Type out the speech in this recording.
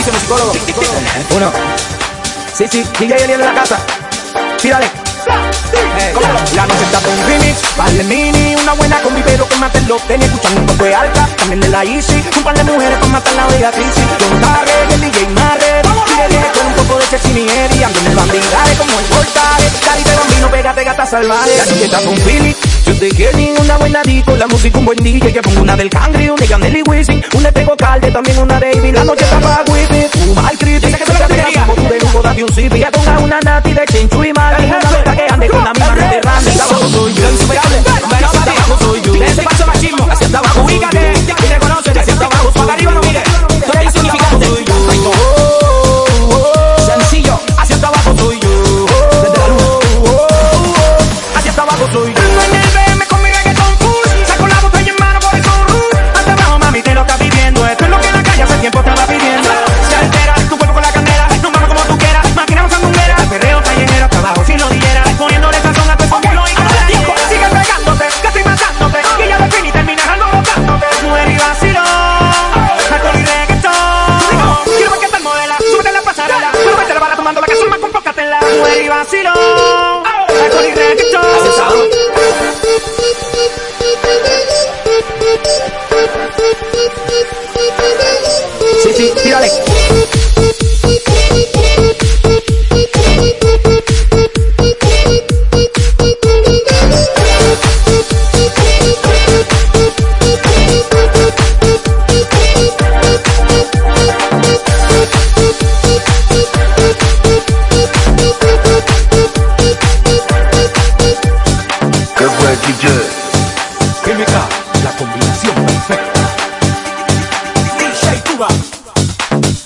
dice mi psicólogo? Uno. Sí, sí, DJ Eliel en la casa. Tírale. Eh, la noche está con remix, vale mini, una buena combi pero que mate lo tenía escuchando un poco de alta, también de la Easy, un par de mujeres para matar la crisis, Don Tarre el DJ Marre, viejo con un poco de sexy y ando en el bandidaje como el voltaje, cari de bambino, pégate gata salvaje, la noche está con Philly, yo te quiero una buena disco, la música un buen DJ, que pongo una del Cangri, una de Nelly Wisin, una de Calde, también una David, la noche está para de date un zipi, ponga una nati de chinchu y mal, una que ande con la misma Mediterránea, está abajo soy yo, insuperable, pero abajo soy yo, de ese paso machismo, hacia abajo, ubícate, y reconoce, hacia abajo, para arriba no mire, soy insignificante, soy yo, sencillo, hacia abajo soy yo, desde la hacia abajo soy vacilón. La combinación perfecta.